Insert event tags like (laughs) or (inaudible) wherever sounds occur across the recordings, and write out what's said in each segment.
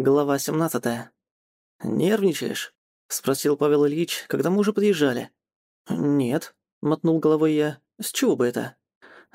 Глава 17. «Нервничаешь?» — спросил Павел Ильич, когда мы уже подъезжали. «Нет», — мотнул головой я. «С чего бы это?»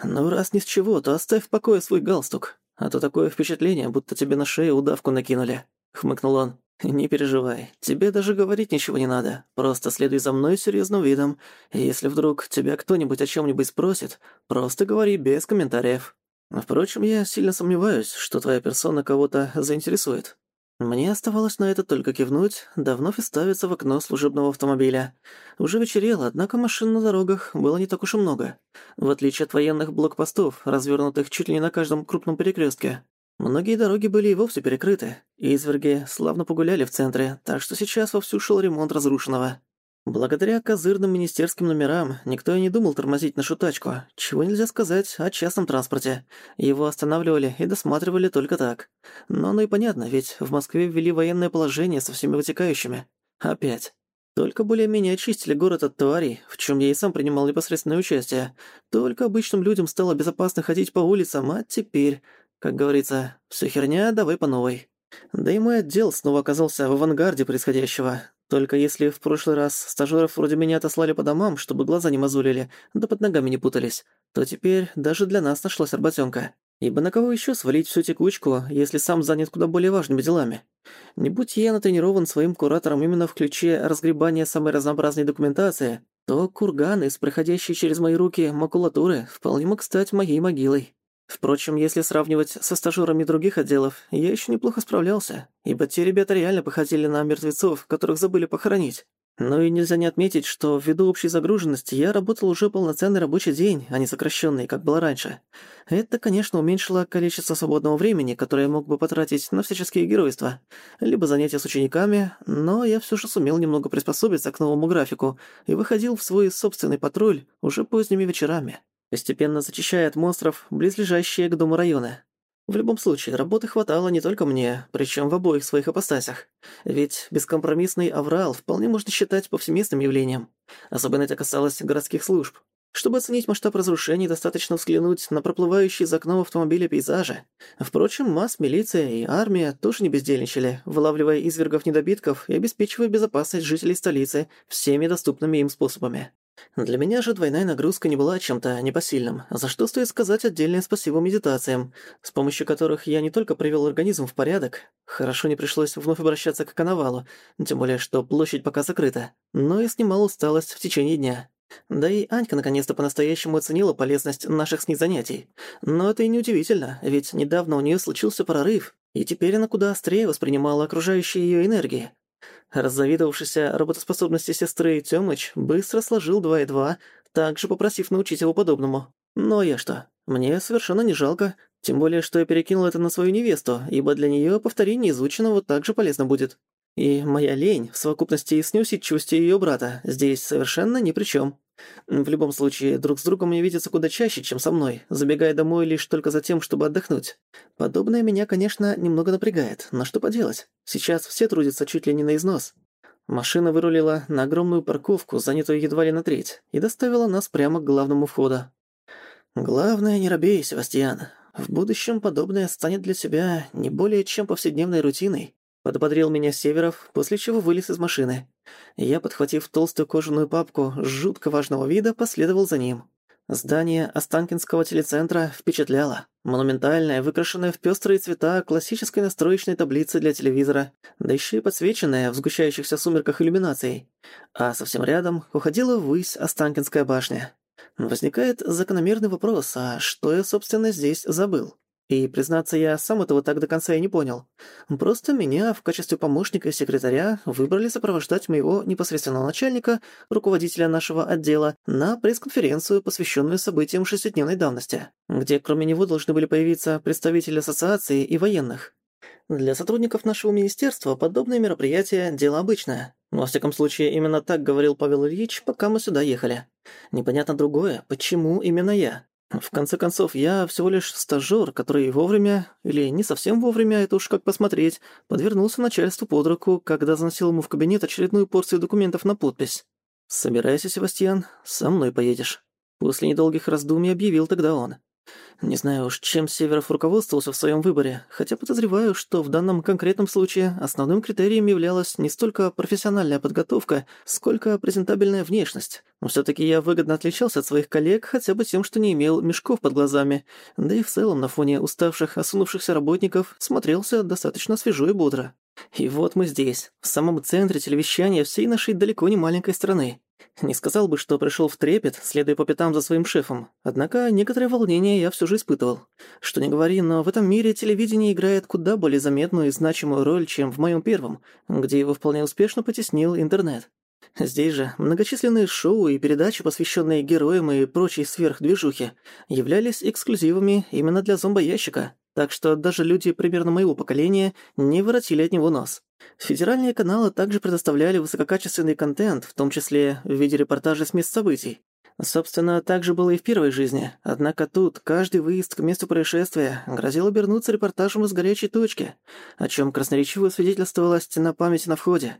«Ну, раз ни с чего, то оставь в покое свой галстук, а то такое впечатление, будто тебе на шею удавку накинули», — хмыкнул он. «Не переживай, тебе даже говорить ничего не надо, просто следуй за мной серьезным видом. Если вдруг тебя кто-нибудь о чем-нибудь спросит, просто говори без комментариев. Впрочем, я сильно сомневаюсь, что твоя персона кого-то заинтересует. Мне оставалось на это только кивнуть, да вновь ставиться в окно служебного автомобиля. Уже вечерело, однако машин на дорогах было не так уж и много. В отличие от военных блокпостов, развернутых чуть ли не на каждом крупном перекрестке. Многие дороги были и вовсе перекрыты. Изверги славно погуляли в центре, так что сейчас вовсю шел ремонт разрушенного. Благодаря козырным министерским номерам никто и не думал тормозить нашу тачку, чего нельзя сказать о частном транспорте. Его останавливали и досматривали только так. Но оно и понятно, ведь в Москве ввели военное положение со всеми вытекающими. Опять. Только более-менее очистили город от тварей, в чем я и сам принимал непосредственное участие. Только обычным людям стало безопасно ходить по улицам, а теперь, как говорится, все херня, давай по новой. Да и мой отдел снова оказался в авангарде происходящего. Только если в прошлый раз стажёров вроде меня отослали по домам, чтобы глаза не мозолили, да под ногами не путались, то теперь даже для нас нашлась работёнка. Ибо на кого ещё свалить всю текучку, если сам занят куда более важными делами? Не будь я натренирован своим куратором именно в ключе разгребания самой разнообразной документации, то курган из проходящей через мои руки макулатуры вполне мог стать моей могилой. Впрочем, если сравнивать со стажёрами других отделов, я ещё неплохо справлялся, ибо те ребята реально походили на мертвецов, которых забыли похоронить. Но и нельзя не отметить, что ввиду общей загруженности я работал уже полноценный рабочий день, а не сокращенный, как было раньше. Это, конечно, уменьшило количество свободного времени, которое я мог бы потратить на всяческие геройства, либо занятия с учениками, но я все же сумел немного приспособиться к новому графику и выходил в свой собственный патруль уже поздними вечерами постепенно зачищая от монстров близлежащие к дому районы. В любом случае, работы хватало не только мне, причем в обоих своих апостасях. Ведь бескомпромиссный аврал вполне можно считать повсеместным явлением. Особенно это касалось городских служб. Чтобы оценить масштаб разрушений, достаточно взглянуть на проплывающие из окна автомобиля пейзажи. Впрочем, масс, милиция и армия тоже не бездельничали, вылавливая извергов-недобитков и обеспечивая безопасность жителей столицы всеми доступными им способами. Для меня же двойная нагрузка не была чем-то непосильным, за что стоит сказать отдельное спасибо медитациям, с помощью которых я не только привел организм в порядок, хорошо не пришлось вновь обращаться к коновалу, тем более что площадь пока закрыта, но и снимал усталость в течение дня. Да и Анька наконец-то по-настоящему оценила полезность наших с ней занятий. Но это и не удивительно, ведь недавно у нее случился прорыв, и теперь она куда острее воспринимала окружающие ее энергии, Раззавидовавшийся работоспособности сестры Тёмыч быстро сложил два и два, также попросив научить его подобному. Но я что? Мне совершенно не жалко, тем более, что я перекинул это на свою невесту, ибо для неё повторение изученного также полезно будет. И моя лень, в совокупности с неусидчивостью её брата, здесь совершенно ни при чём. В любом случае, друг с другом мне видятся куда чаще, чем со мной, забегая домой лишь только за тем, чтобы отдохнуть. Подобное меня, конечно, немного напрягает, но что поделать? Сейчас все трудятся чуть ли не на износ. Машина вырулила на огромную парковку, занятую едва ли на треть, и доставила нас прямо к главному входу. «Главное, не робей, Севастьян. В будущем подобное станет для тебя не более чем повседневной рутиной. Подбодрил меня Северов, после чего вылез из машины. Я, подхватив толстую кожаную папку жутко важного вида, последовал за ним. Здание Останкинского телецентра впечатляло. Монументальное, выкрашенное в пестрые цвета классической настроечной таблицы для телевизора, да еще и подсвеченное в сгущающихся сумерках иллюминацией. А совсем рядом уходила ввысь Останкинская башня. Возникает закономерный вопрос, а что я, собственно, здесь забыл? И, признаться, я сам этого так до конца и не понял. Просто меня в качестве помощника и секретаря выбрали сопровождать моего непосредственного начальника, руководителя нашего отдела, на пресс-конференцию, посвященную событиям шестидневной давности, где кроме него должны были появиться представители ассоциации и военных. Для сотрудников нашего министерства подобные мероприятия – дело обычное. Во всяком случае, именно так говорил Павел Ильич, пока мы сюда ехали. Непонятно другое, почему именно я? В конце концов, я всего лишь стажёр, который вовремя, или не совсем вовремя, это уж как посмотреть, подвернулся начальству под руку, когда заносил ему в кабинет очередную порцию документов на подпись. «Собирайся, Севастьян, со мной поедешь». После недолгих раздумий объявил тогда он. Не знаю уж, чем Северов руководствовался в своем выборе, хотя подозреваю, что в данном конкретном случае основным критерием являлась не столько профессиональная подготовка, сколько презентабельная внешность. Но все таки я выгодно отличался от своих коллег хотя бы тем, что не имел мешков под глазами, да и в целом на фоне уставших, осунувшихся работников смотрелся достаточно свежо и бодро. И вот мы здесь, в самом центре телевещания всей нашей далеко не маленькой страны. Не сказал бы, что пришел в трепет, следуя по пятам за своим шефом. Однако некоторое волнение я все же испытывал. Что не говори, но в этом мире телевидение играет куда более заметную и значимую роль, чем в моем первом, где его вполне успешно потеснил интернет. Здесь же многочисленные шоу и передачи, посвященные героям и прочей сверхдвижухе, являлись эксклюзивами именно для зомбоящика, так что даже люди примерно моего поколения не воротили от него нос. Федеральные каналы также предоставляли высококачественный контент, в том числе в виде репортажей с мест событий. Собственно, так же было и в первой жизни. Однако тут каждый выезд к месту происшествия грозил обернуться репортажем из горячей точки, о чем красноречиво свидетельствовала стена памяти на входе.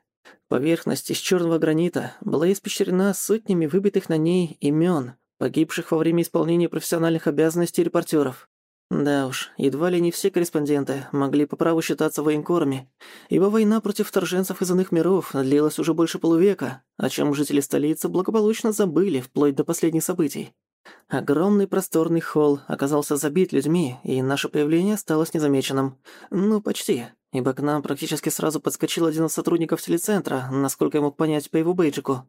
Поверхность из черного гранита была испещрена сотнями выбитых на ней имен, погибших во время исполнения профессиональных обязанностей репортеров. Да уж, едва ли не все корреспонденты могли по праву считаться военкорами, ибо война против вторженцев из иных миров длилась уже больше полувека, о чем жители столицы благополучно забыли вплоть до последних событий. Огромный просторный холл оказался забит людьми, и наше появление осталось незамеченным. Ну, почти, ибо к нам практически сразу подскочил один из сотрудников телецентра, насколько я мог понять по его бейджику.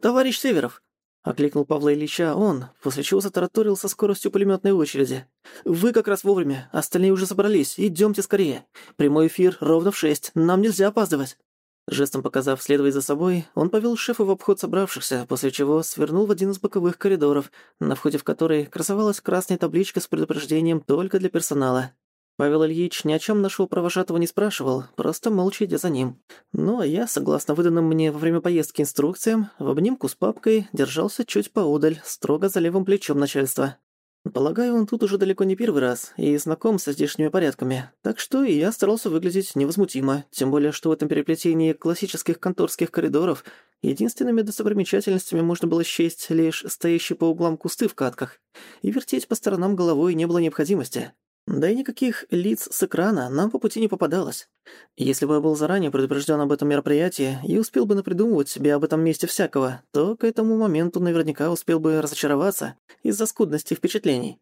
«Товарищ Северов, Окликнул Павла Ильича он, после чего затараторил со скоростью пулемётной очереди. «Вы как раз вовремя, остальные уже собрались, идёмте скорее. Прямой эфир ровно в шесть, нам нельзя опаздывать». Жестом показав следовать за собой, он повел шефа в обход собравшихся, после чего свернул в один из боковых коридоров, на входе в который красовалась красная табличка с предупреждением только для персонала. Павел Ильич ни о чем нашего провожатого не спрашивал, просто молча идя за ним. Ну а я, согласно выданным мне во время поездки инструкциям, в обнимку с папкой держался чуть поодаль, строго за левым плечом начальства. Полагаю, он тут уже далеко не первый раз и знаком со здешними порядками, так что и я старался выглядеть невозмутимо, тем более, что в этом переплетении классических конторских коридоров единственными достопримечательностями можно было счесть лишь стоящие по углам кусты в катках, и вертеть по сторонам головой не было необходимости. Да и никаких лиц с экрана нам по пути не попадалось. Если бы я был заранее предупрежден об этом мероприятии и успел бы напридумывать себе об этом месте всякого, то к этому моменту наверняка успел бы разочароваться из-за скудности впечатлений.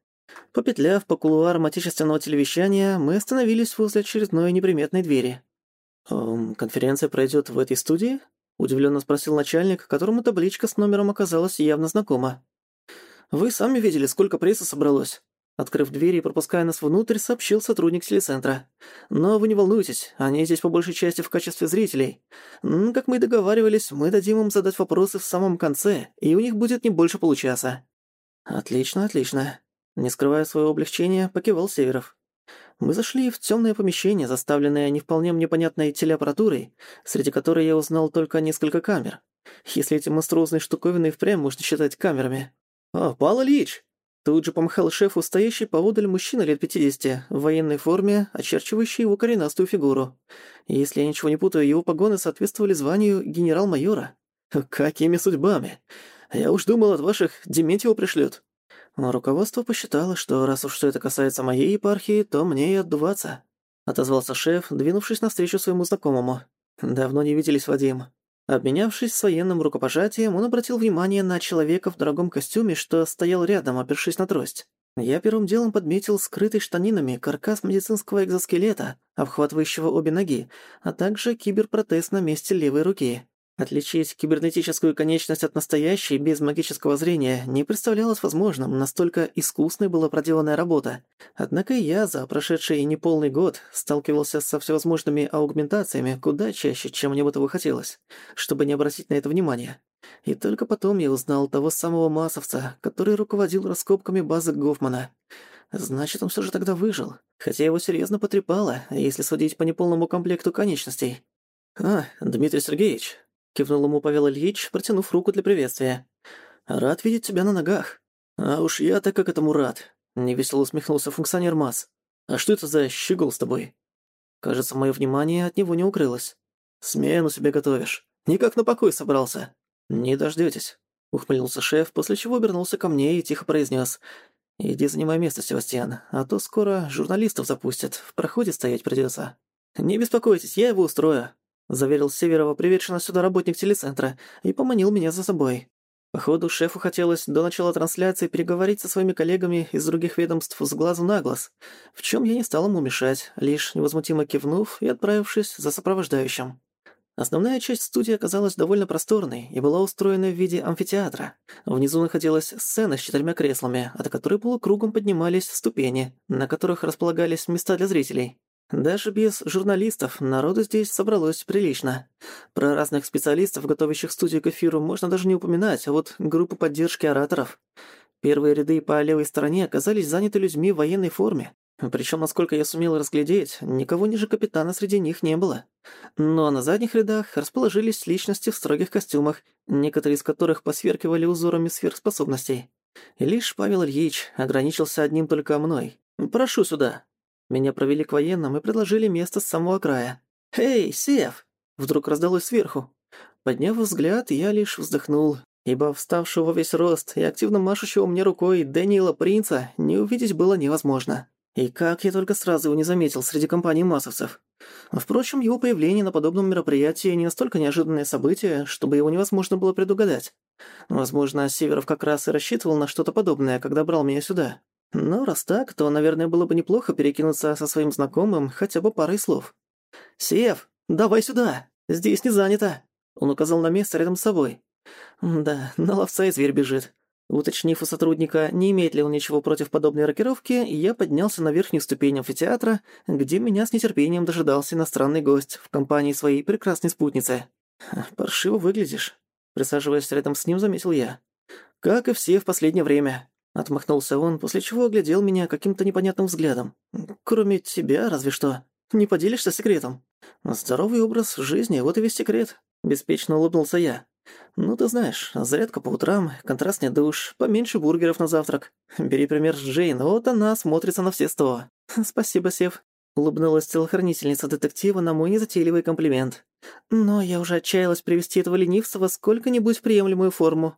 Попетляв по кулуарам отечественного телевещания, мы остановились возле очередной неприметной двери. «Эм, «Конференция пройдет в этой студии?» — удивленно спросил начальник, которому табличка с номером оказалась явно знакома. «Вы сами видели, сколько прессы собралось. Открыв дверь и пропуская нас внутрь, сообщил сотрудник телецентра. «Но вы не волнуйтесь, они здесь по большей части в качестве зрителей. Как мы и договаривались, мы дадим им задать вопросы в самом конце, и у них будет не больше получаса». «Отлично, отлично». Не скрывая своего облегчения, покивал Северов. Мы зашли в темное помещение, заставленное не вполне мне понятной телеаппаратурой, среди которой я узнал только несколько камер. Если эти монструозные штуковины впрямь можно считать камерами. «О, Пал Ильич!» Тут же помахал шефу стоящий поодаль мужчина лет 50, в военной форме, очерчивающий его коренастую фигуру. Если я ничего не путаю, его погоны соответствовали званию генерал-майора. Какими судьбами? Я уж думал, от ваших Дементьева пришлют. Но руководство посчитало, что раз уж все это касается моей епархии, то мне и отдуваться. Отозвался шеф, двинувшись навстречу своему знакомому. «Давно не виделись, Вадим. Обменявшись с военным рукопожатием, он обратил внимание на человека в дорогом костюме, что стоял рядом, опершись на трость. Я первым делом подметил скрытый штанинами каркас медицинского экзоскелета, обхватывающего обе ноги, а также киберпротез на месте левой руки. Отличить кибернетическую конечность от настоящей без магического зрения не представлялось возможным, настолько искусной была проделанная работа. Однако я за прошедший неполный год сталкивался со всевозможными аугментациями куда чаще, чем мне бы этого хотелось, чтобы не обратить на это внимание. И только потом я узнал того самого массовца, который руководил раскопками базы Гофмана. Значит, он все же тогда выжил, хотя его серьезно потрепало, если судить по неполному комплекту конечностей. «А, Дмитрий Сергеевич, Кивнул ему Павел Ильич, протянув руку для приветствия. «Рад видеть тебя на ногах». «А уж я-то как этому рад», — невесело усмехнулся функционер МАС. «А что это за щегол с тобой?» Кажется, мое внимание от него не укрылось. «Смену себе готовишь. Никак на покой собрался». «Не дождётесь», — ухмыльнулся шеф, после чего обернулся ко мне и тихо произнес: Иди занимай место, Севастьян, а то скоро журналистов запустят, в проходе стоять придётся». «Не беспокойтесь, я его устрою», — заверил Северова приведший сюда работник телецентра и поманил меня за собой. Походу, шефу хотелось до начала трансляции переговорить со своими коллегами из других ведомств с глазу на глаз, в чем я не стал ему мешать, лишь невозмутимо кивнув и отправившись за сопровождающим. Основная часть студии оказалась довольно просторной и была устроена в виде амфитеатра. Внизу находилась сцена с четырьмя креслами, от которой полукругом поднимались ступени, на которых располагались места для зрителей. Даже без журналистов народу здесь собралось прилично. Про разных специалистов, готовящих студию к эфиру, можно даже не упоминать, а вот группу поддержки ораторов. Первые ряды по левой стороне оказались заняты людьми в военной форме. Причем, насколько я сумел разглядеть, никого ниже капитана среди них не было. Но на задних рядах расположились личности в строгих костюмах, некоторые из которых посверкивали узорами сверхспособностей. И лишь Павел Ильич ограничился одним только мной. «Прошу сюда», меня провели к военным и предложили место с самого края. «Эй, Сев!» Вдруг раздалось сверху. Подняв взгляд, я лишь вздохнул, ибо вставшего во весь рост и активно машущего мне рукой Дэниела Принца не увидеть было невозможно. И как я только сразу его не заметил среди компании массовцев. Впрочем, его появление на подобном мероприятии не настолько неожиданное событие, чтобы его невозможно было предугадать. Возможно, Северов как раз и рассчитывал на что-то подобное, когда брал меня сюда. Но раз так, то, наверное, было бы неплохо перекинуться со своим знакомым хотя бы парой слов. «Сев, давай сюда! Здесь не занято!» Он указал на место рядом с собой. «Да, на ловца и зверь бежит». Уточнив у сотрудника, не имеет ли он ничего против подобной рокировки, я поднялся на верхнюю ступень амфитеатра, где меня с нетерпением дожидался иностранный гость в компании своей прекрасной спутницы. «Паршиво выглядишь», — присаживаясь рядом с ним, заметил я. «Как и все в последнее время. Отмахнулся он, после чего оглядел меня каким-то непонятным взглядом. «Кроме тебя, разве что. Не поделишься секретом?» «Здоровый образ жизни, вот и весь секрет», — беспечно улыбнулся я. «Ну, ты знаешь, зарядка по утрам, контрастный душ, поменьше бургеров на завтрак. Бери пример с Джейн, вот она смотрится на все сто». «Спасибо, Сев», Улыбнулась телохранительница детектива на мой незатейливый комплимент. Но я уже отчаялась привести этого ленивца во сколько-нибудь приемлемую форму.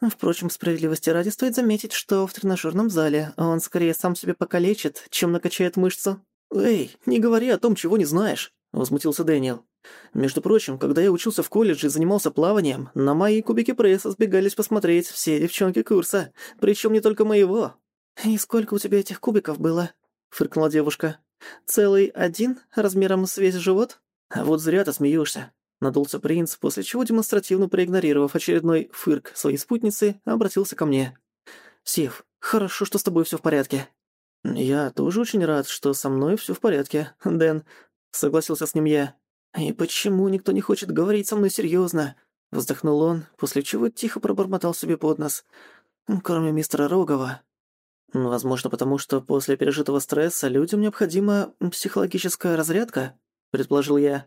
Впрочем, справедливости ради стоит заметить, что в тренажерном зале он скорее сам себя покалечит, чем накачает мышцу. «Эй, не говори о том, чего не знаешь», — возмутился Дэниел. «Между прочим, когда я учился в колледже и занимался плаванием, на мои кубики пресса сбегались посмотреть все девчонки курса, причем не только моего». «И сколько у тебя этих кубиков было?» — фыркнула девушка. «Целый один, размером с весь живот?» «А вот зря ты смеешься», — надулся принц, после чего, демонстративно проигнорировав очередной фырк своей спутницы, обратился ко мне. «Сив, хорошо, что с тобой всё в порядке». «Я тоже очень рад, что со мной всё в порядке, Дэн», — согласился с ним я. «И почему никто не хочет говорить со мной серьёзно?» Вздохнул он, после чего тихо пробормотал себе под нос. «Кроме мистера Рогова». Возможно, потому что после пережитого стресса людям необходима психологическая разрядка, предположил я.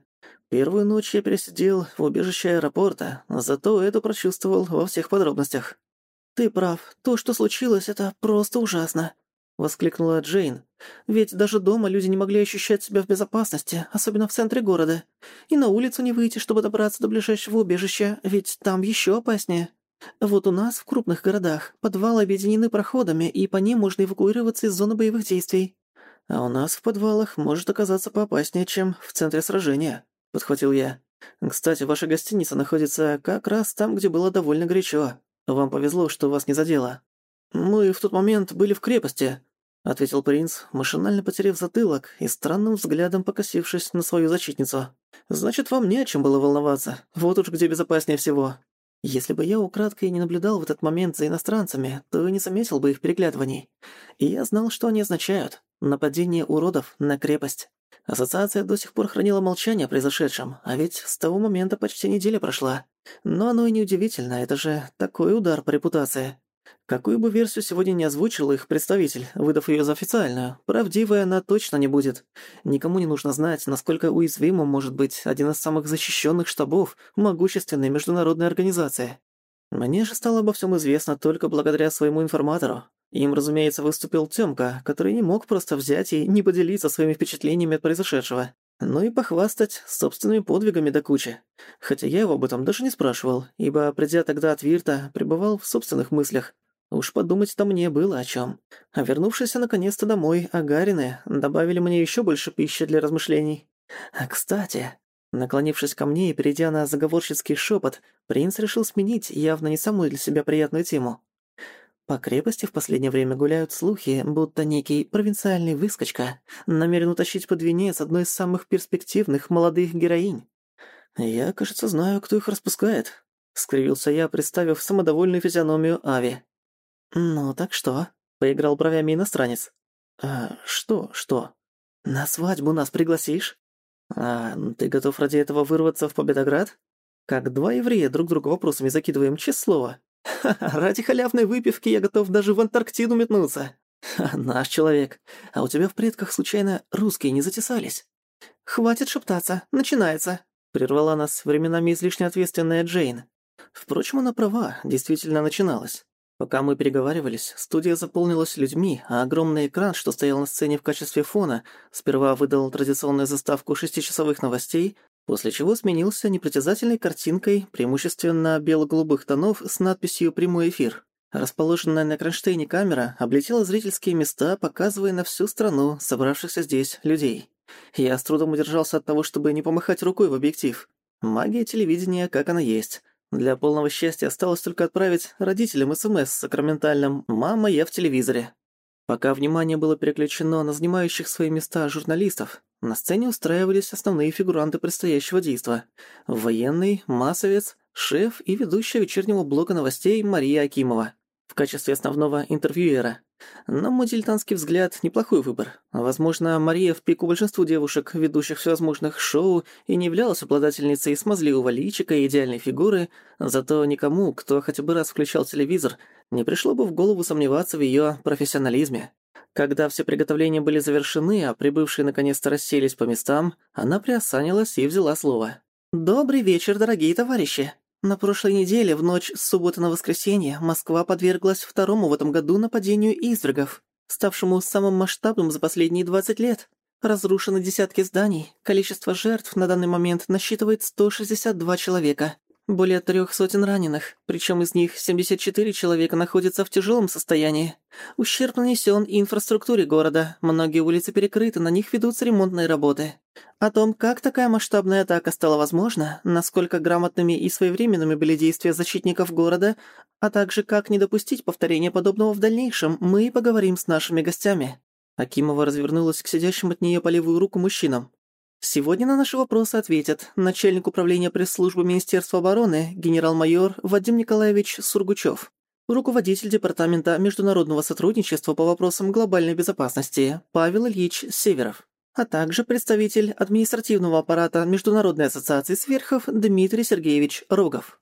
Первую ночь я пересидел в убежище аэропорта, зато это прочувствовал во всех подробностях. «Ты прав. То, что случилось, это просто ужасно», — воскликнула Джейн. «Ведь даже дома люди не могли ощущать себя в безопасности, особенно в центре города. И на улицу не выйти, чтобы добраться до ближайшего убежища, ведь там еще опаснее». Вот у нас, в крупных городах, подвалы объединены проходами, и по ним можно эвакуироваться из зоны боевых действий. А у нас в подвалах может оказаться поопаснее, чем в центре сражения», — подхватил я. «Кстати, ваша гостиница находится как раз там, где было довольно горячо. Вам повезло, что вас не задело». «Мы в тот момент были в крепости», — ответил принц, машинально потеряв затылок и странным взглядом покосившись на свою зачитницу. «Значит, вам не о чем было волноваться. Вот уж где безопаснее всего. Если бы я украдкой не наблюдал в этот момент за иностранцами, то не заметил бы их переглядываний. И я знал, что они означают. Нападение уродов на крепость. Ассоциация до сих пор хранила молчание о произошедшем, а ведь с того момента почти неделя прошла. Но оно и неудивительно, это же такой удар по репутации. Какую бы версию сегодня не озвучил их представитель, выдав ее за официальную, правдивой она точно не будет. Никому не нужно знать, насколько уязвимым может быть один из самых защищенных штабов могущественной международной организации. Мне же стало обо всем известно только благодаря своему информатору. Им, разумеется, выступил Тёмка, который не мог просто взять и не поделиться своими впечатлениями от произошедшего, но и похвастать собственными подвигами до кучи. Хотя я его об этом даже не спрашивал, ибо, придя тогда от Вирта, пребывал в собственных мыслях, Уж подумать-то мне было о чем. А вернувшись наконец-то домой, агарины добавили мне еще больше пищи для размышлений. А кстати, наклонившись ко мне и перейдя на заговорщицкий шепот, принц решил сменить явно не самую для себя приятную тему. По крепости в последнее время гуляют слухи, будто некий провинциальный выскочка намерен утащить под венец одной из самых перспективных молодых героинь. «Я, кажется, знаю, кто их распускает», — скривился я, представив самодовольную физиономию Ави. «Ну, так что?» — поиграл бровями иностранец. «А что, что? На свадьбу нас пригласишь? А ты готов ради этого вырваться в Победоград? Как два еврея друг друга вопросами закидываем, слово. Ха (laughs) -ха, ради халявной выпивки я готов даже в Антарктиду метнуться. Ха, (laughs) наш человек. А у тебя в предках случайно русские не затесались? Хватит шептаться, начинается. Прервала нас временами излишне ответственная Джейн. Впрочем, она права, действительно начиналась. Пока мы переговаривались, студия заполнилась людьми, а огромный экран, что стоял на сцене в качестве фона, сперва выдал традиционную заставку шестичасовых новостей, после чего сменился непритязательной картинкой, преимущественно бело-голубых тонов, с надписью «Прямой эфир». Расположенная на кронштейне камера облетела зрительские места, показывая на всю страну собравшихся здесь людей. Я с трудом удержался от того, чтобы не помахать рукой в объектив. Магия телевидения, как она есть. Для полного счастья осталось только отправить родителям СМС с сакраментальным «Мама, я в телевизоре». Пока внимание было переключено на занимающих свои места журналистов, на сцене устраивались основные фигуранты предстоящего действа. Военный, массовец, шеф и ведущая вечернего блока новостей Мария Акимова в качестве основного интервьюера. На мой дилетантский взгляд, неплохой выбор. Возможно, Мария в пику большинству девушек, ведущих всевозможных шоу, и не являлась обладательницей смазливого личика и идеальной фигуры, зато никому, кто хотя бы раз включал телевизор, не пришло бы в голову сомневаться в её профессионализме. Когда все приготовления были завершены, а прибывшие наконец-то расселись по местам, она приосанилась и взяла слово. «Добрый вечер, дорогие товарищи!» На прошлой неделе, в ночь с субботы на воскресенье, Москва подверглась второму в этом году нападению извергов, ставшему самым масштабным за последние 20 лет. Разрушены десятки зданий, количество жертв на данный момент насчитывает 162 человека. Более трех сотен раненых, причем из них 74 человека находятся в тяжелом состоянии. Ущерб нанесен инфраструктуре города, многие улицы перекрыты, на них ведутся ремонтные работы. О том, как такая масштабная атака стала возможна, насколько грамотными и своевременными были действия защитников города, а также как не допустить повторения подобного в дальнейшем, мы и поговорим с нашими гостями. Акимова развернулась к сидящим от нее по левую руку мужчинам. Сегодня на наши вопросы ответят начальник управления пресс-службы Министерства обороны генерал-майор Вадим Николаевич Сургучев, руководитель Департамента международного сотрудничества по вопросам глобальной безопасности Павел Ильич Северов, а также представитель административного аппарата Международной ассоциации сверхов Дмитрий Сергеевич Рогов.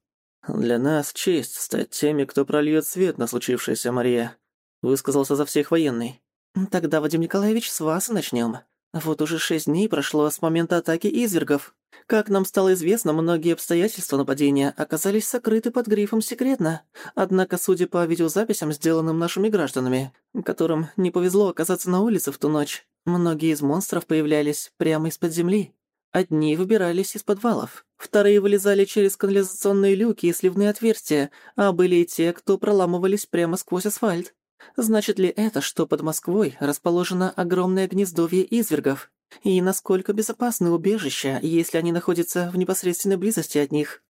«Для нас честь стать теми, кто прольет свет на случившееся, Мария», высказался за всех военный. «Тогда, Вадим Николаевич, с вас начнем. Вот уже шесть дней прошло с момента атаки извергов. Как нам стало известно, многие обстоятельства нападения оказались сокрыты под грифом «секретно». Однако, судя по видеозаписям, сделанным нашими гражданами, которым не повезло оказаться на улице в ту ночь, многие из монстров появлялись прямо из-под земли. Одни выбирались из подвалов, вторые вылезали через канализационные люки и сливные отверстия, а были и те, кто проламывались прямо сквозь асфальт. Значит ли это, что под Москвой расположено огромное гнездовье извергов? И насколько безопасны убежища, если они находятся в непосредственной близости от них?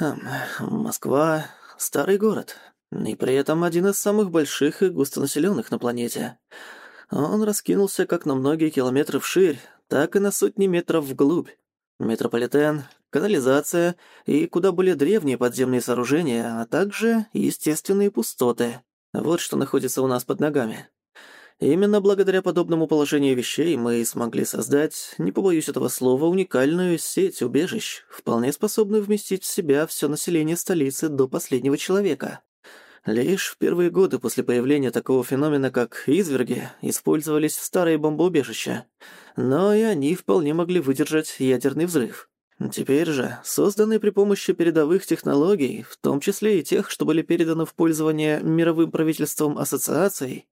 Эм, Москва — старый город, и при этом один из самых больших и густонаселенных на планете. Он раскинулся как на многие километры вширь, так и на сотни метров вглубь. Метрополитен, канализация и куда более древние подземные сооружения, а также естественные пустоты. Вот что находится у нас под ногами. Именно благодаря подобному положению вещей мы смогли создать, не побоюсь этого слова, уникальную сеть убежищ, вполне способную вместить в себя все население столицы до последнего человека. Лишь в первые годы после появления такого феномена, как изверги, использовались старые бомбоубежища, но и они вполне могли выдержать ядерный взрыв. Теперь же, созданные при помощи передовых технологий, в том числе и тех, что были переданы в пользование мировым правительством ассоциаций,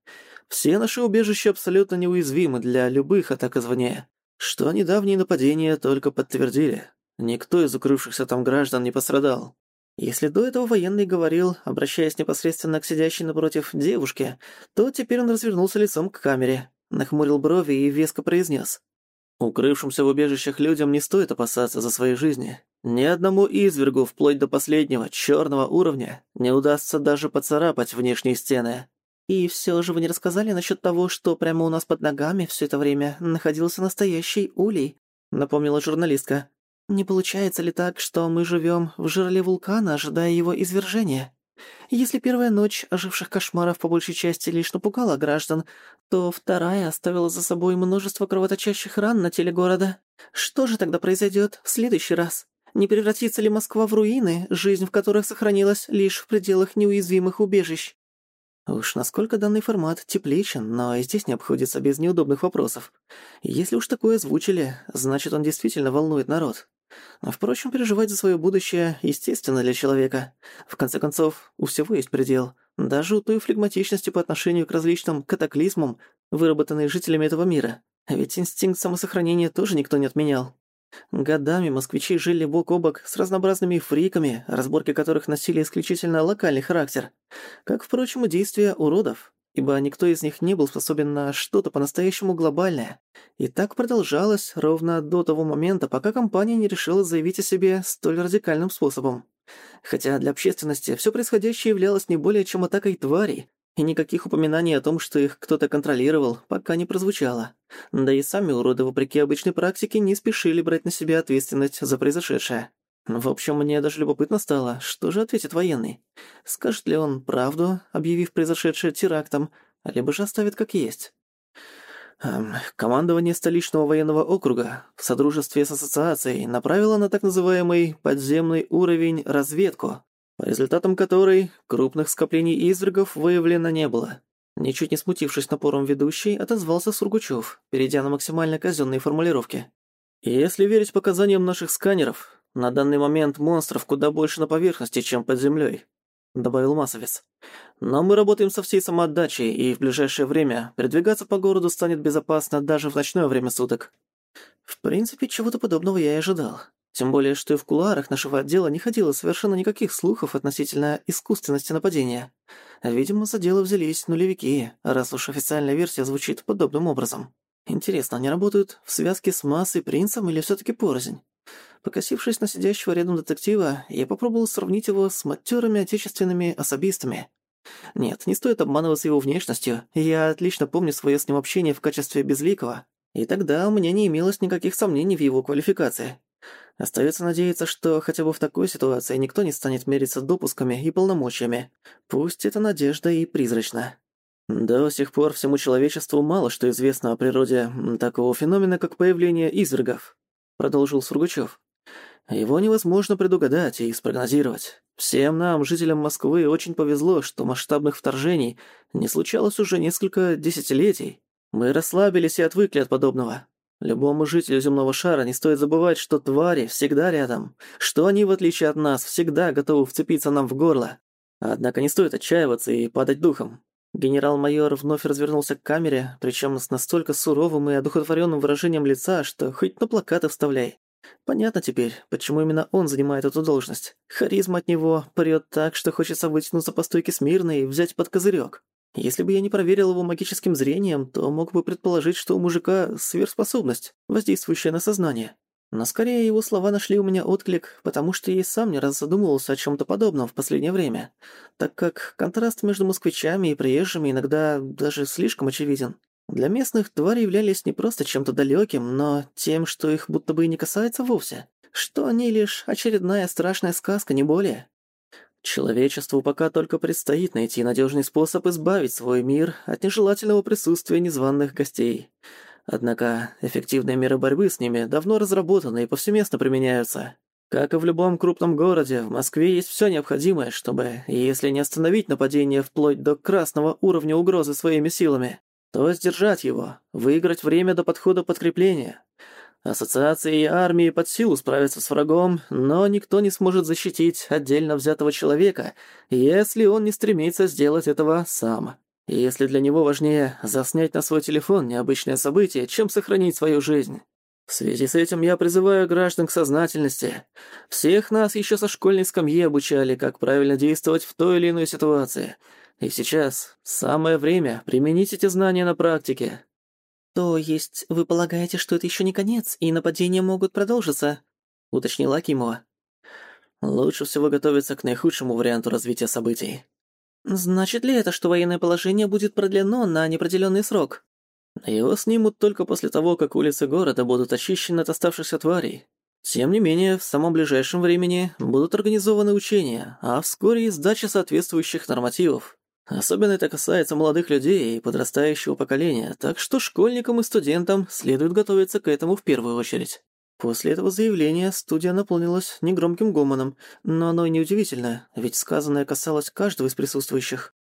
все наши убежища абсолютно неуязвимы для любых атак извне, что недавние нападения только подтвердили. Никто из укрывшихся там граждан не пострадал. Если до этого военный говорил, обращаясь непосредственно к сидящей напротив девушке, то теперь он развернулся лицом к камере, нахмурил брови и веско произнес. «Укрывшимся в убежищах людям не стоит опасаться за свои жизни. Ни одному извергу, вплоть до последнего, черного уровня, не удастся даже поцарапать внешние стены». «И все же вы не рассказали насчет того, что прямо у нас под ногами все это время находился настоящий улей?» — напомнила журналистка. Не получается ли так, что мы живем в жерле вулкана, ожидая его извержения? Если первая ночь оживших кошмаров по большей части лишь напугала граждан, то вторая оставила за собой множество кровоточащих ран на теле города. Что же тогда произойдет в следующий раз? Не превратится ли Москва в руины, жизнь в которых сохранилась лишь в пределах неуязвимых убежищ? Уж насколько данный формат тепличен, но и здесь не обходится без неудобных вопросов. Если уж такое озвучили, значит, он действительно волнует народ. А впрочем, переживать за свое будущее естественно для человека. В конце концов, у всего есть предел. Даже у той флегматичности по отношению к различным катаклизмам, выработанной жителями этого мира. Ведь инстинкт самосохранения тоже никто не отменял. Годами москвичи жили бок о бок с разнообразными фриками, разборки которых носили исключительно локальный характер. Как, впрочем, и действия уродов, ибо никто из них не был способен на что-то по-настоящему глобальное. И так продолжалось ровно до того момента, пока компания не решила заявить о себе столь радикальным способом. Хотя для общественности все происходящее являлось не более чем атакой тварей, и никаких упоминаний о том, что их кто-то контролировал, пока не прозвучало. Да и сами уроды, вопреки обычной практике, не спешили брать на себя ответственность за произошедшее. В общем, мне даже любопытно стало, что же ответит военный. Скажет ли он правду, объявив произошедшее терактом, либо же оставит как есть. Эм, командование столичного военного округа в содружестве с ассоциацией направило на так называемый подземный уровень разведку, по результатам которой крупных скоплений извергов выявлено не было. Ничуть не смутившись напором ведущей, отозвался Сургучев, перейдя на максимально казенные формулировки. «Если верить показаниям наших сканеров, на данный момент монстров куда больше на поверхности, чем под землей», — добавил Масовец. «Но мы работаем со всей самоотдачей, и в ближайшее время передвигаться по городу станет безопасно даже в ночное время суток». В принципе, чего-то подобного я и ожидал. Тем более, что и в кулуарах нашего отдела не ходило совершенно никаких слухов относительно искусственности нападения. Видимо, за дело взялись нулевики, раз уж официальная версия звучит подобным образом. Интересно, они работают в связке с массой принцем или все таки порознь? Покосившись на сидящего рядом детектива, я попробовал сравнить его с матерыми отечественными особистами. Нет, не стоит обманываться его внешностью, я отлично помню свое с ним общение в качестве безликого, и тогда у меня не имелось никаких сомнений в его квалификации. Остается надеяться, что хотя бы в такой ситуации никто не станет мериться допусками и полномочиями. Пусть эта надежда и призрачна. До сих пор всему человечеству мало что известно о природе такого феномена, как появление извергов, продолжил Сургучев. Его невозможно предугадать и спрогнозировать. Всем нам, жителям Москвы, очень повезло, что масштабных вторжений не случалось уже несколько десятилетий. Мы расслабились и отвыкли от подобного. Любому жителю земного шара не стоит забывать, что твари всегда рядом, что они, в отличие от нас, всегда готовы вцепиться нам в горло. Однако не стоит отчаиваться и падать духом. Генерал-майор вновь развернулся к камере, причем с настолько суровым и одухотворенным выражением лица, что хоть на плакаты вставляй. Понятно теперь, почему именно он занимает эту должность. Харизма от него прёт так, что хочется вытянуться по стойке смирно и взять под козырёк. Если бы я не проверил его магическим зрением, то мог бы предположить, что у мужика сверхспособность, воздействующая на сознание. Но скорее его слова нашли у меня отклик, потому что я и сам не раз задумывался о чем-то подобном в последнее время, так как контраст между москвичами и приезжими иногда даже слишком очевиден. Для местных твари являлись не просто чем-то далеким, но тем, что их будто бы и не касается вовсе, что они лишь очередная страшная сказка, не более. Человечеству пока только предстоит найти надежный способ избавить свой мир от нежелательного присутствия незваных гостей. Однако эффективные меры борьбы с ними давно разработаны и повсеместно применяются. Как и в любом крупном городе, в Москве есть все необходимое, чтобы, если не остановить нападение вплоть до красного уровня угрозы своими силами, то сдержать его, выиграть время до подхода подкрепления. Ассоциации и армии под силу справятся с врагом, но никто не сможет защитить отдельно взятого человека, если он не стремится сделать этого сам. Если для него важнее заснять на свой телефон необычное событие, чем сохранить свою жизнь. В связи с этим я призываю граждан к сознательности. Всех нас еще со школьной скамьи обучали, как правильно действовать в той или иной ситуации. И сейчас самое время применить эти знания на практике. То есть вы полагаете, что это еще не конец, и нападения могут продолжиться? Уточнила Акимова. Лучше всего готовиться к наихудшему варианту развития событий. Значит ли это, что военное положение будет продлено на неопределенный срок? Его снимут только после того, как улицы города будут очищены от оставшихся тварей. Тем не менее, в самом ближайшем времени будут организованы учения, а вскоре и сдача соответствующих нормативов. Особенно это касается молодых людей и подрастающего поколения, так что школьникам и студентам следует готовиться к этому в первую очередь. После этого заявления студия наполнилась негромким гомоном, но оно и неудивительно, ведь сказанное касалось каждого из присутствующих.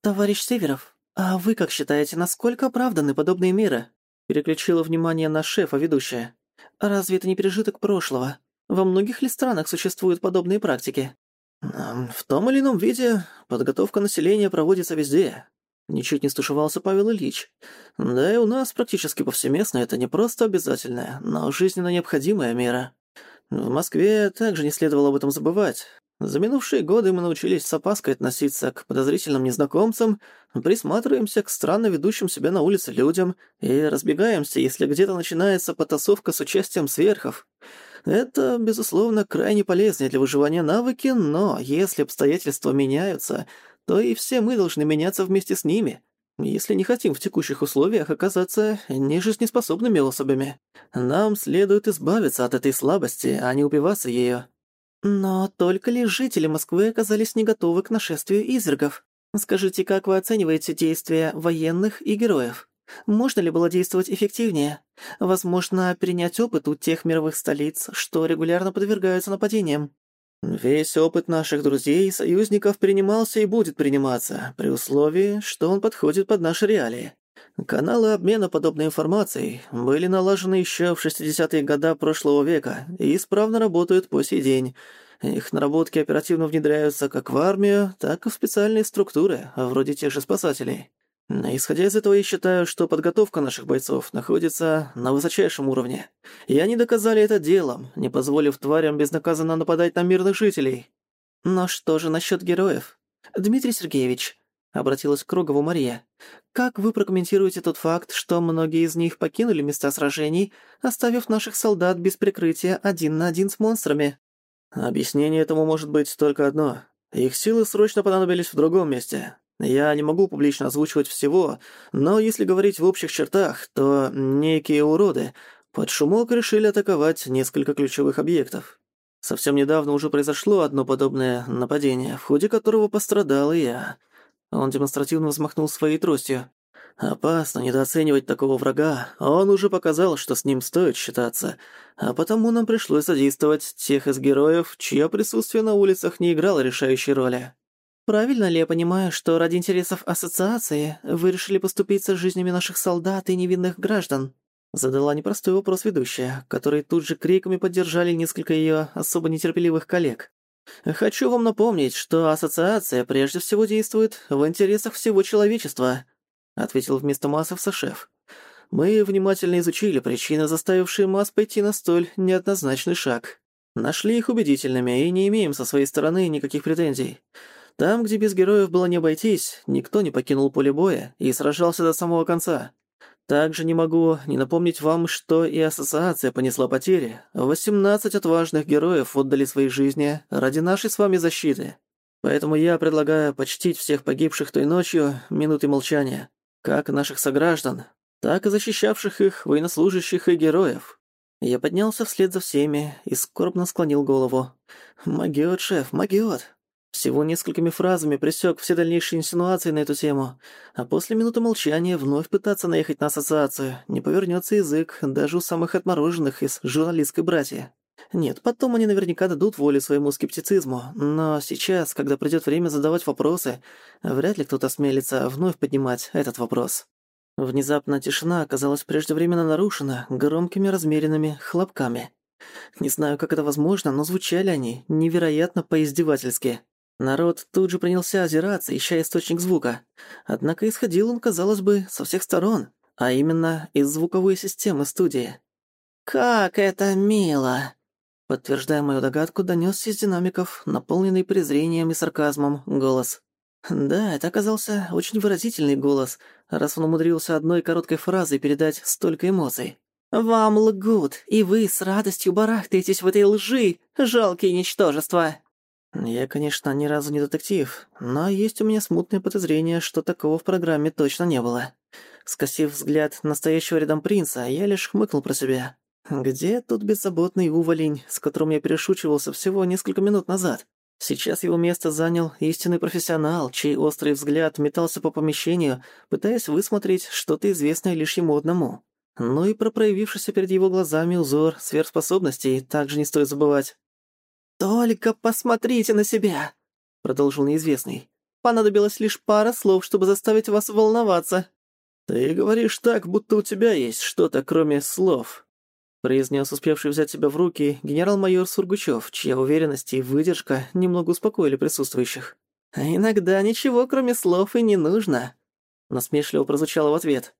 «Товарищ Северов, «А вы как считаете, насколько оправданы подобные меры?» Переключила внимание на шефа ведущая. «Разве это не пережиток прошлого? Во многих ли странах существуют подобные практики?» «В том или ином виде подготовка населения проводится везде», Ничуть не стушевался Павел Ильич. Да и у нас практически повсеместно это не просто обязательная, но жизненно необходимая мера. В Москве также не следовало об этом забывать. За минувшие годы мы научились с опаской относиться к подозрительным незнакомцам, присматриваемся к странно ведущим себя на улице людям и разбегаемся, если где-то начинается потасовка с участием сверхов. Это, безусловно, крайне полезные для выживания навыки, но если обстоятельства меняются, то и все мы должны меняться вместе с ними, если не хотим в текущих условиях оказаться нежизнеспособными особями. Нам следует избавиться от этой слабости, а не упиваться ею. Но только ли жители Москвы оказались не готовы к нашествию извергов? Скажите, как вы оцениваете действия военных и героев? Можно ли было действовать эффективнее? Возможно, перенять опыт у тех мировых столиц, что регулярно подвергаются нападениям? Весь опыт наших друзей и союзников принимался и будет приниматься, при условии, что он подходит под наши реалии. Каналы обмена подобной информацией были налажены еще в 60-е годы прошлого века и исправно работают по сей день. Их наработки оперативно внедряются как в армию, так и в специальные структуры, вроде тех же спасателей. Исходя из этого, я считаю, что подготовка наших бойцов находится на высочайшем уровне. И они доказали это делом, не позволив тварям безнаказанно нападать на мирных жителей. Но что же насчет героев? Дмитрий Сергеевич, Обратилась к Кругову Мария. «Как вы прокомментируете тот факт, что многие из них покинули места сражений, оставив наших солдат без прикрытия один на один с монстрами?» «Объяснение этому может быть только одно. Их силы срочно понадобились в другом месте. Я не могу публично озвучивать всего, но если говорить в общих чертах, то некие уроды под шумок решили атаковать несколько ключевых объектов. Совсем недавно уже произошло одно подобное нападение, в ходе которого пострадал и я». Он демонстративно взмахнул своей тростью. «Опасно недооценивать такого врага. Он уже показал, что с ним стоит считаться. А потому нам пришлось задействовать тех из героев, чье присутствие на улицах не играло решающей роли». «Правильно ли я понимаю, что ради интересов ассоциации вы решили поступиться жизнями наших солдат и невинных граждан?» Задала непростой вопрос ведущая, который тут же криками поддержали несколько её особо нетерпеливых коллег. Хочу вам напомнить, что ассоциация прежде всего действует в интересах всего человечества, ответил вместо Массовса шеф. Мы внимательно изучили причины, заставившие Масс пойти на столь неоднозначный шаг. Нашли их убедительными и не имеем со своей стороны никаких претензий. Там, где без героев было не обойтись, никто не покинул поле боя и сражался до самого конца. Также не могу не напомнить вам, что и ассоциация понесла потери. 18 отважных героев отдали свои жизни ради нашей с вами защиты. Поэтому я предлагаю почтить всех погибших той ночью минутой молчания, как наших сограждан, так и защищавших их военнослужащих и героев. Я поднялся вслед за всеми и скорбно склонил голову. «Магиот, шеф, магиот!» Всего несколькими фразами пресек все дальнейшие инсинуации на эту тему, а после минуты молчания вновь пытаться наехать на ассоциацию не повернется язык даже у самых отмороженных из журналистской братья. Нет, потом они наверняка дадут волю своему скептицизму, но сейчас, когда придёт время задавать вопросы, вряд ли кто-то смелится вновь поднимать этот вопрос. Внезапно тишина оказалась преждевременно нарушена громкими размеренными хлопками. Не знаю, как это возможно, но звучали они невероятно поиздевательски. Народ тут же принялся озираться, ища источник звука. Однако исходил он, казалось бы, со всех сторон, а именно из звуковой системы студии. «Как это мило!» Подтверждая мою догадку, донёсся из динамиков, наполненный презрением и сарказмом, голос. Да, это оказался очень выразительный голос, раз он умудрился одной короткой фразой передать столько эмоций. «Вам лгут, и вы с радостью барахтаетесь в этой лжи, жалкие ничтожества!» Я, конечно, ни разу не детектив, но есть у меня смутное подозрение, что такого в программе точно не было. Скосив взгляд настоящего рядом принца, я лишь хмыкнул про себя. Где тут беззаботный уволень, с которым я перешучивался всего несколько минут назад? Сейчас его место занял истинный профессионал, чей острый взгляд метался по помещению, пытаясь высмотреть что-то известное лишь ему одному. Ну и про проявившийся перед его глазами узор сверхспособностей также не стоит забывать. «Только посмотрите на себя!» — продолжил неизвестный. «Понадобилось лишь пара слов, чтобы заставить вас волноваться». «Ты говоришь так, будто у тебя есть что-то, кроме слов», — произнес успевший взять себя в руки генерал-майор Сургучев, чья уверенность и выдержка немного успокоили присутствующих. «Иногда ничего, кроме слов, и не нужно», — насмешливо прозвучало в ответ.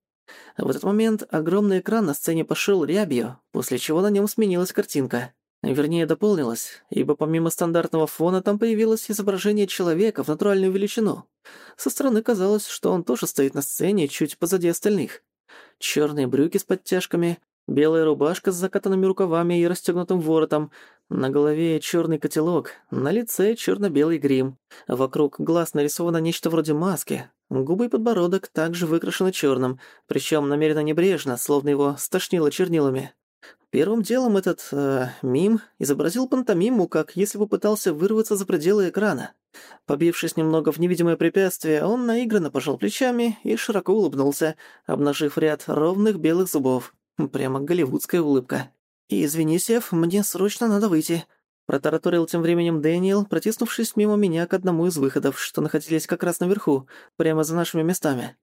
В этот момент огромный экран на сцене пошел рябью, после чего на нем сменилась картинка. Вернее, дополнилось, ибо помимо стандартного фона там появилось изображение человека в натуральную величину. Со стороны казалось, что он тоже стоит на сцене чуть позади остальных. Чёрные брюки с подтяжками, белая рубашка с закатанными рукавами и расстёгнутым воротом, на голове чёрный котелок, на лице чёрно-белый грим. Вокруг глаз нарисовано нечто вроде маски. Губы и подбородок также выкрашены чёрным, причём намеренно небрежно, словно его стошнило чернилами. Первым делом этот э, мим изобразил пантомиму, как если бы пытался вырваться за пределы экрана. Побившись немного в невидимое препятствие, он наигранно пожал плечами и широко улыбнулся, обнажив ряд ровных белых зубов. Прямо голливудская улыбка. «И извини, Сев, мне срочно надо выйти», — протараторил тем временем Дэниел, протиснувшись мимо меня к одному из выходов, что находились как раз наверху, прямо за нашими местами.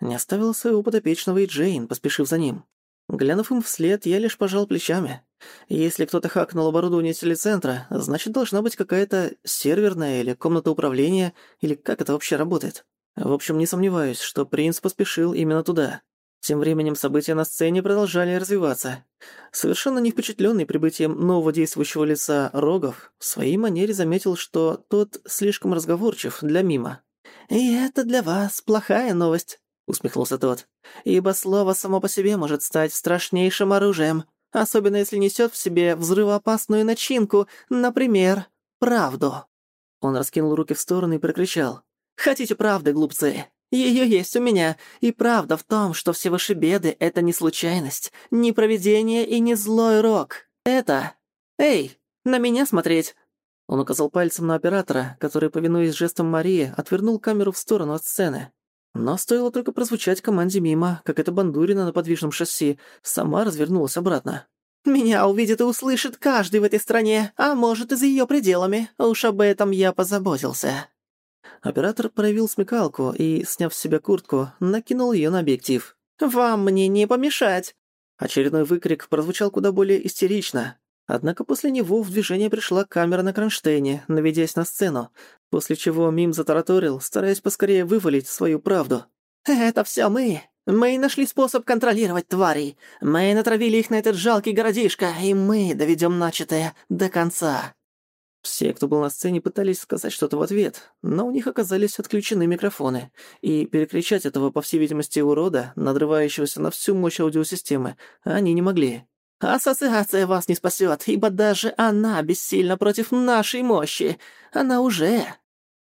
Не оставил своего подопечного и Джейн, поспешив за ним. Глянув им вслед, я лишь пожал плечами. Если кто-то хакнул оборудование телецентра, значит, должна быть какая-то серверная или комната управления, или как это вообще работает. В общем, не сомневаюсь, что принц поспешил именно туда. Тем временем события на сцене продолжали развиваться. Совершенно не впечатлённый прибытием нового действующего лица Рогов, в своей манере заметил, что тот слишком разговорчив для мима. «И это для вас плохая новость», — усмехнулся тот. «Ибо слово само по себе может стать страшнейшим оружием, особенно если несет в себе взрывоопасную начинку, например, правду». Он раскинул руки в стороны и прокричал. «Хотите правды, глупцы? Ее есть у меня, и правда в том, что все ваши беды — это не случайность, не провидение и не злой рок. Это... Эй, на меня смотреть!» Он указал пальцем на оператора, который, повинуясь жестом Марии, отвернул камеру в сторону от сцены. Но стоило только прозвучать команде мимо, как эта бандурина на подвижном шасси сама развернулась обратно. «Меня увидит и услышит каждый в этой стране, а может и за её пределами. Уж об этом я позаботился». Оператор проявил смекалку и, сняв с себя куртку, накинул её на объектив. «Вам мне не помешать!» Очередной выкрик прозвучал куда более истерично. Однако после него в движение пришла камера на кронштейне, наведясь на сцену, после чего Мим затараторил, стараясь поскорее вывалить свою правду. «Это всё мы! Мы нашли способ контролировать тварей! Мы натравили их на этот жалкий городишко, и мы доведём начатое до конца!» Все, кто был на сцене, пытались сказать что-то в ответ, но у них оказались отключены микрофоны, и перекричать этого, по всей видимости, урода, надрывающегося на всю мощь аудиосистемы, они не могли. Ассоциация вас не спасет, ибо даже она бессильна против нашей мощи. Она уже...»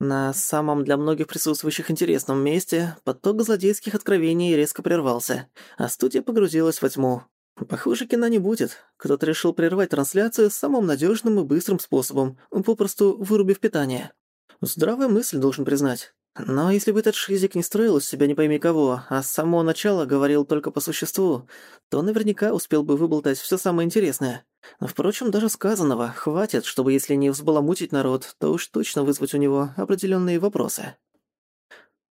На самом для многих присутствующих интересном месте поток злодейских откровений резко прервался, а студия погрузилась во тьму. Похоже, кино не будет. Кто-то решил прервать трансляцию самым надежным и быстрым способом, попросту вырубив питание. Здравая мысль, должен признать. Но если бы этот шизик не строил из себя не пойми кого, а с самого начала говорил только по существу, то наверняка успел бы выболтать все самое интересное. Впрочем, даже сказанного хватит, чтобы если не взбаламутить народ, то уж точно вызвать у него определенные вопросы.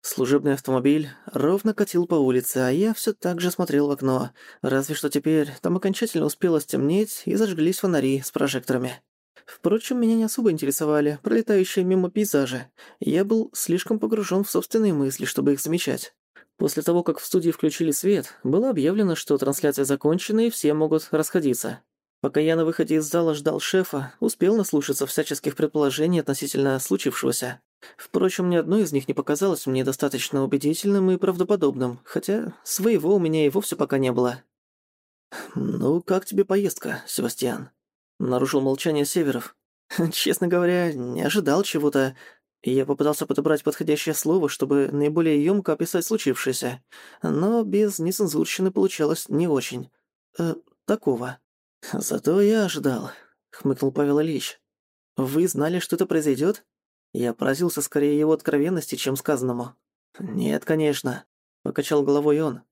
Служебный автомобиль ровно катил по улице, а я все так же смотрел в окно, разве что теперь там окончательно успело стемнеть и зажглись фонари с прожекторами. Впрочем, меня не особо интересовали пролетающие мимо пейзажи. Я был слишком погружен в собственные мысли, чтобы их замечать. После того, как в студии включили свет, было объявлено, что трансляция закончена и все могут расходиться. Пока я на выходе из зала ждал шефа, успел наслушаться всяческих предположений относительно случившегося. Впрочем, ни одно из них не показалось мне достаточно убедительным и правдоподобным, хотя своего у меня и вовсе пока не было. «Ну, как тебе поездка, Себастьян?» Нарушил молчание Северов. (laughs) «Честно говоря, не ожидал чего-то. Я попытался подобрать подходящее слово, чтобы наиболее ёмко описать случившееся, но без нецензурщины получалось не очень. Э, такого. Зато я ожидал», — хмыкнул Павел Ильич. «Вы знали, что это произойдет? Я поразился скорее его откровенности, чем сказанному. «Нет, конечно», — покачал головой он.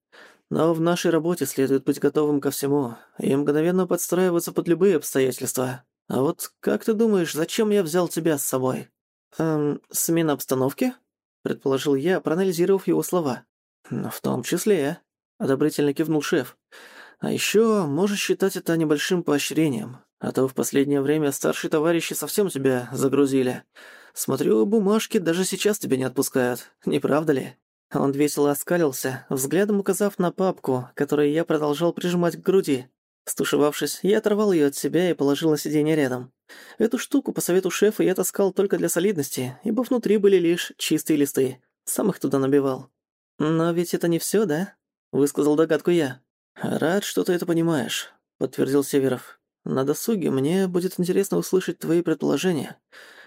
«Но в нашей работе следует быть готовым ко всему и мгновенно подстраиваться под любые обстоятельства. А вот как ты думаешь, зачем я взял тебя с собой?» «Эм, смена обстановки?» — предположил я, проанализировав его слова. «В том числе», — одобрительно кивнул шеф. «А ещё можешь считать это небольшим поощрением, а то в последнее время старшие товарищи совсем тебя загрузили. Смотрю, бумажки даже сейчас тебя не отпускают, не правда ли?» Он весело оскалился, взглядом указав на папку, которую я продолжал прижимать к груди. Стушевавшись, я оторвал её от себя и положил на сиденье рядом. Эту штуку по совету шефа я таскал только для солидности, ибо внутри были лишь чистые листы. Сам их туда набивал. «Но ведь это не всё, да?» — высказал догадку я. «Рад, что ты это понимаешь», — подтвердил Северов. «На досуге мне будет интересно услышать твои предположения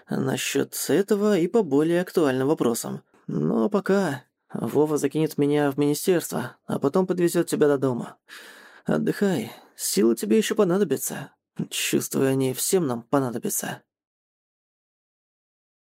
насчёт этого и по более актуальным вопросам. Но пока Вова закинет меня в министерство, а потом подвезёт тебя до дома. Отдыхай, силы тебе ещё понадобятся. Чувствую, они всем нам понадобятся».